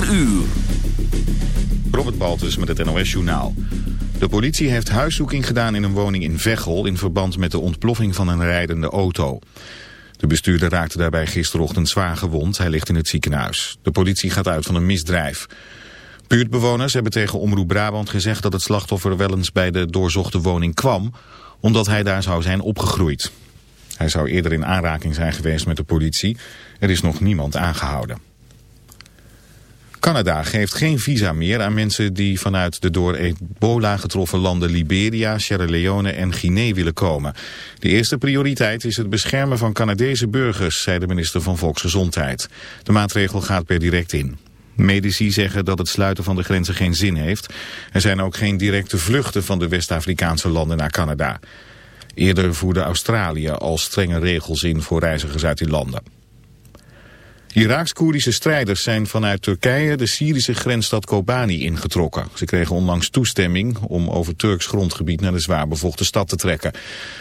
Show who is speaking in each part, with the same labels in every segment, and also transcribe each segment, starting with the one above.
Speaker 1: 4 uur.
Speaker 2: Robert Baltus met het NOS Journaal. De politie heeft huiszoeking gedaan in een woning in Veghel... in verband met de ontploffing van een rijdende auto. De bestuurder raakte daarbij gisterochtend zwaar gewond. Hij ligt in het ziekenhuis. De politie gaat uit van een misdrijf. Buurtbewoners hebben tegen Omroep Brabant gezegd... dat het slachtoffer wel eens bij de doorzochte woning kwam... omdat hij daar zou zijn opgegroeid. Hij zou eerder in aanraking zijn geweest met de politie. Er is nog niemand aangehouden. Canada geeft geen visa meer aan mensen die vanuit de door ebola getroffen landen Liberia, Sierra Leone en Guinea willen komen. De eerste prioriteit is het beschermen van Canadese burgers, zei de minister van Volksgezondheid. De maatregel gaat per direct in. Medici zeggen dat het sluiten van de grenzen geen zin heeft. Er zijn ook geen directe vluchten van de West-Afrikaanse landen naar Canada. Eerder voerde Australië al strenge regels in voor reizigers uit die landen. Iraaks-Koerdische strijders zijn vanuit Turkije de Syrische grensstad Kobani ingetrokken. Ze kregen onlangs toestemming om over Turks grondgebied naar de zwaar bevochten stad te trekken.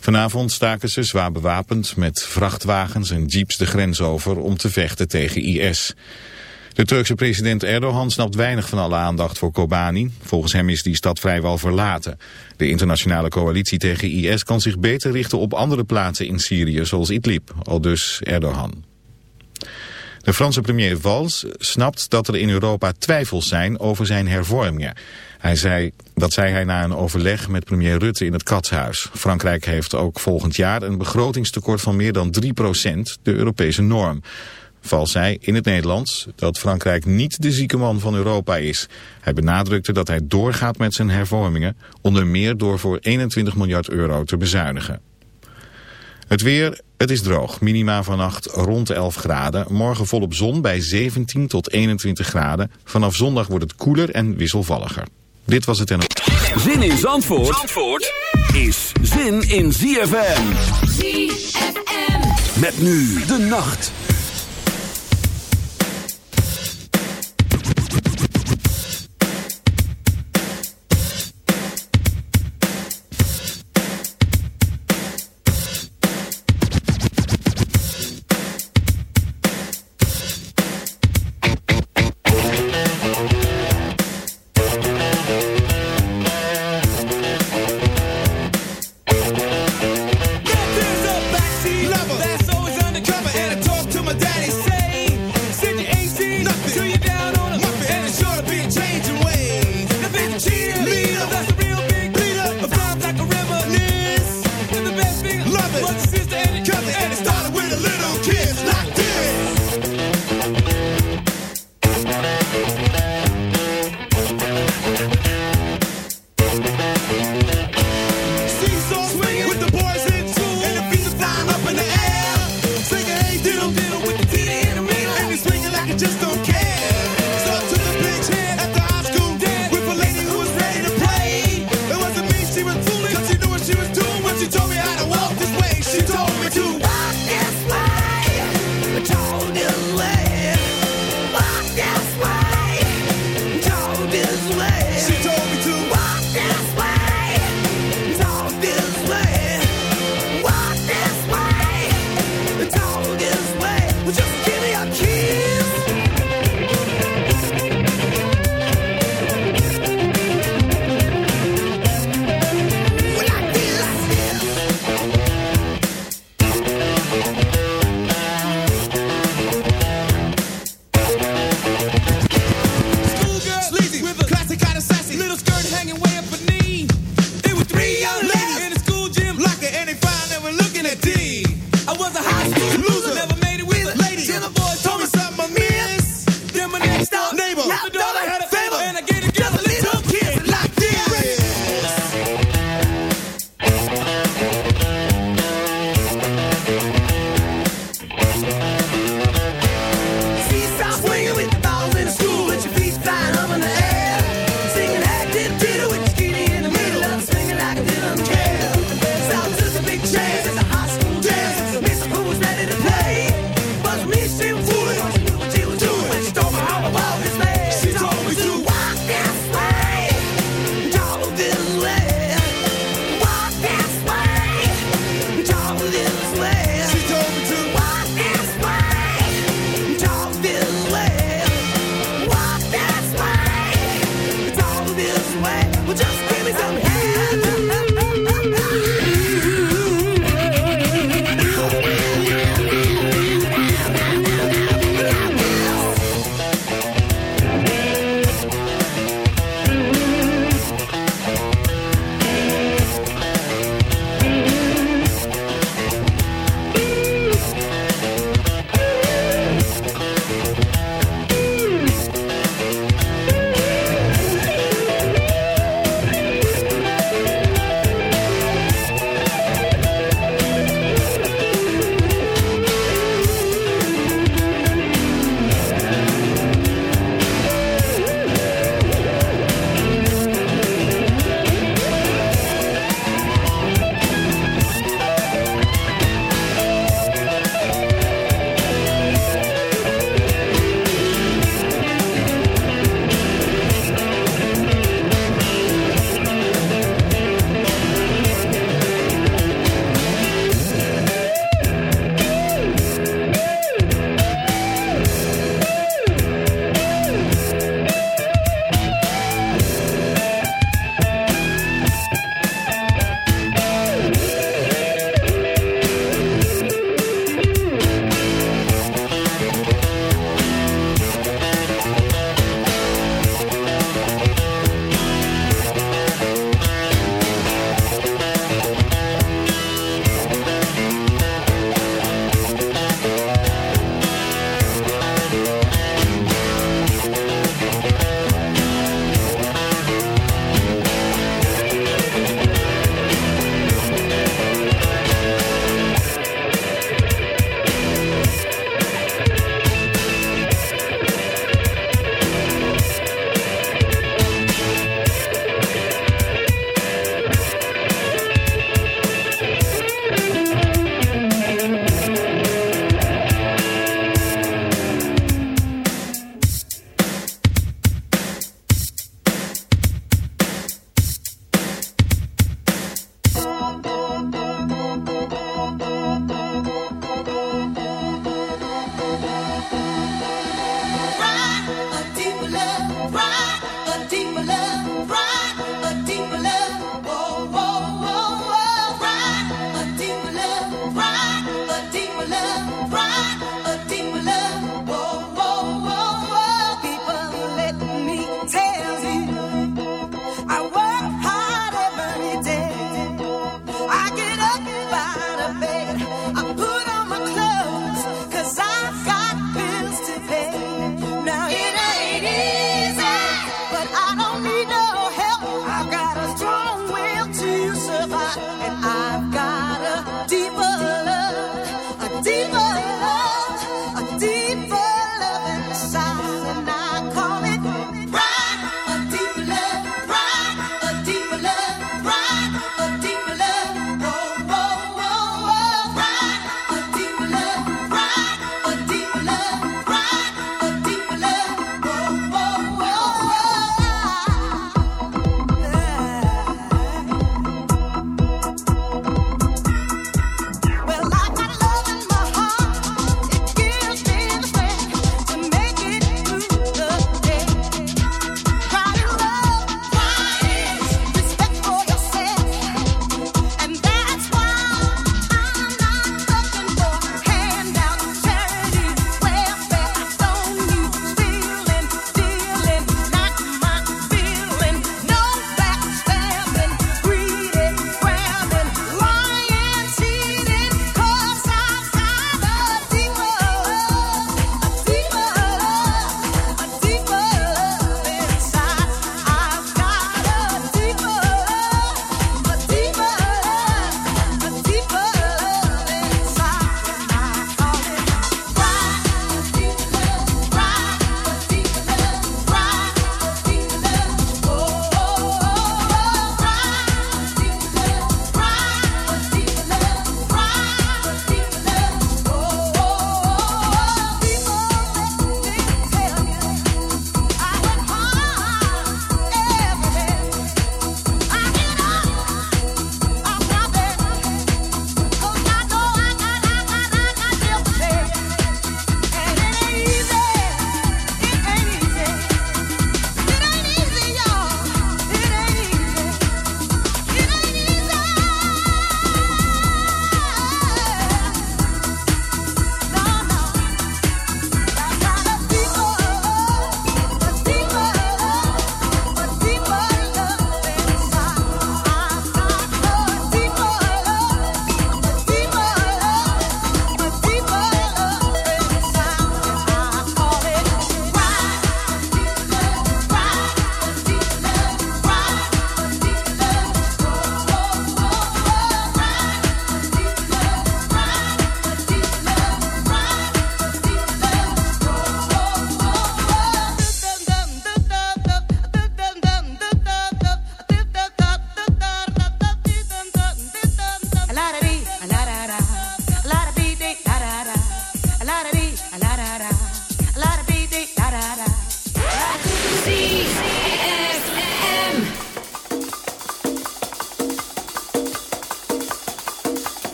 Speaker 2: Vanavond staken ze zwaar bewapend met vrachtwagens en jeeps de grens over om te vechten tegen IS. De Turkse president Erdogan snapt weinig van alle aandacht voor Kobani. Volgens hem is die stad vrijwel verlaten. De internationale coalitie tegen IS kan zich beter richten op andere plaatsen in Syrië, zoals Idlib, al dus Erdogan. De Franse premier Valls snapt dat er in Europa twijfels zijn over zijn hervormingen. Hij zei, dat zei hij na een overleg met premier Rutte in het Katshuis. Frankrijk heeft ook volgend jaar een begrotingstekort van meer dan 3% de Europese norm. Val zei in het Nederlands dat Frankrijk niet de zieke man van Europa is. Hij benadrukte dat hij doorgaat met zijn hervormingen, onder meer door voor 21 miljard euro te bezuinigen. Het weer, het is droog. Minima vannacht rond 11 graden. Morgen volop zon bij 17 tot 21 graden. Vanaf zondag wordt het koeler en wisselvalliger. Dit was het en...
Speaker 1: Zin in Zandvoort, Zandvoort is zin in ZFM. ZFM. Met nu de nacht.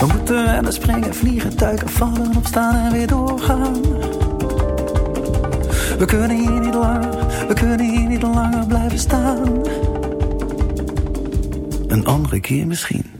Speaker 3: We moeten rennen, springen, vliegen, duiken, vallen, opstaan en weer doorgaan. We kunnen hier niet langer, we kunnen hier niet langer blijven staan. Een andere keer misschien.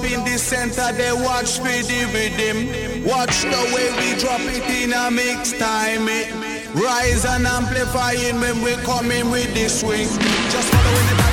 Speaker 4: Up in the center, they watch for the rhythm. Watch the way we drop it in a mix time. It eh. rise and amplifying when we come in with the swing. Just following the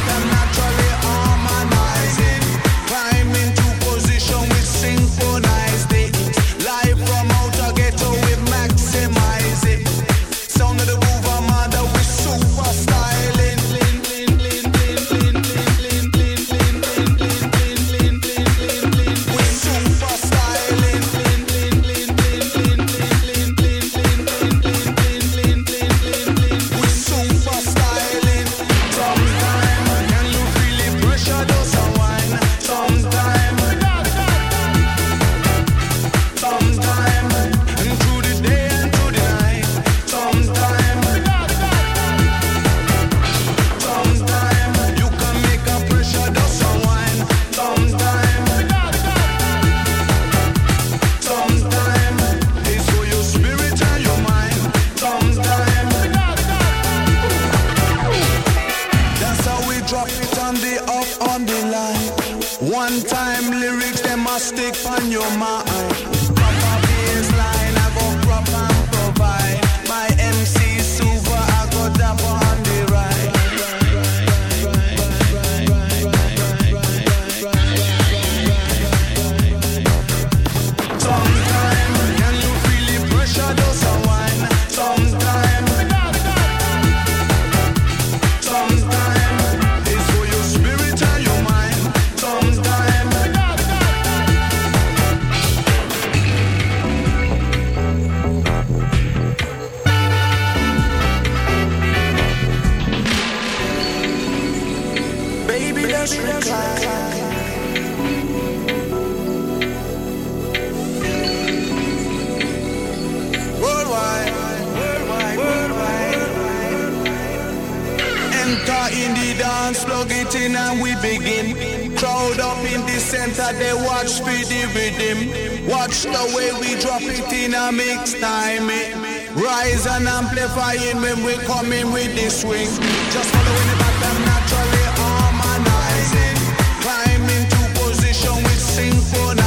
Speaker 5: amplifying when we coming with the swing. Just following the pattern naturally harmonizing. Climb into position with synchronized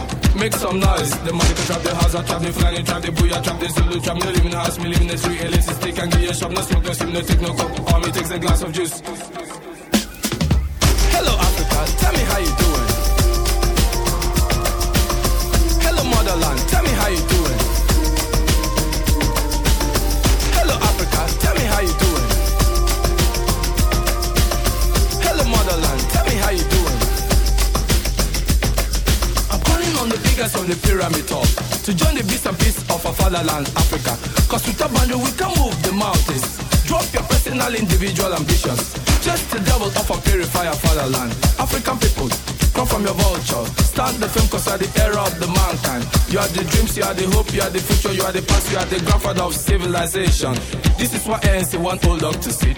Speaker 6: make some noise. The money can trap the house, I trap the flying, trap the booyah, trap the Zulu, trap me living house, me living in the street, illicit stick and give you a shop, no smoke, no steam, no take no cup. All me takes a glass of juice. Pyramid top to join the beast and peace of our fatherland, Africa. Cause with a boundary we can move the mountains. Drop your personal, individual ambitions. Just the devil of a purifier fatherland. African people, come from your vulture. Start the film cause you are the era of the mankind. You are the dreams, you are the hope, you are the future, you are the past, you are the grandfather of civilization. This is what ANC want old dog to sit.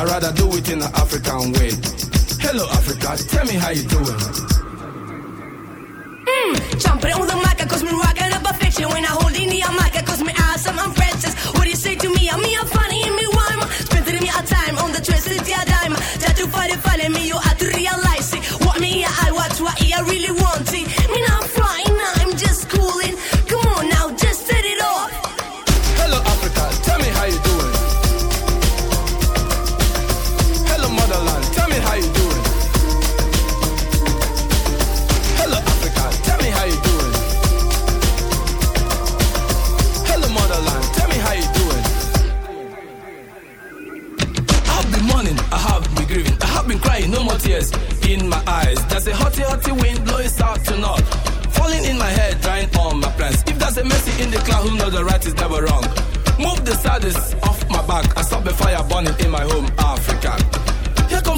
Speaker 6: I'd rather do it in an African way. Hello, Africa, tell me how you doing.
Speaker 7: Mm, jumping on the mic, cause me rocking up a fiction. When I hold in the mic, cause me awesome, I'm princess. What do you say to me? I'm me, I'm funny, and me rhyme. Spending me a time on the twisted yeah, dime. That you find it funny, me, you have to realize it. What me, I watch, what I really
Speaker 6: hotty wind blowing south to north. Falling in my head, drying all my plans. If there's a mercy in the cloud, who knows the right is never wrong. Move the saddest off my back. I stop the fire burning in my home, Africa.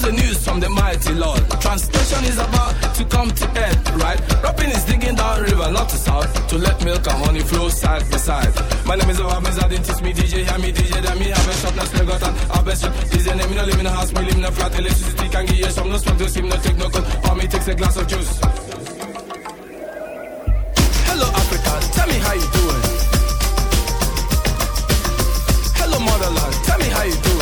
Speaker 6: The news from the mighty Lord. Translation is about to come to end, right? Rapping is digging down river, not to south, to let milk and honey flow side by side. My name is Obama Zadin, teach me DJ, hear me DJ, then me have a shop, no spell got an have a. DJ name, me no live in a house, me live in a flat, electricity can give you some, no smoke, no steam, no take no cold, for me takes a glass of juice. Hello Africa, tell me how you doing. Hello motherland, tell me how you doing.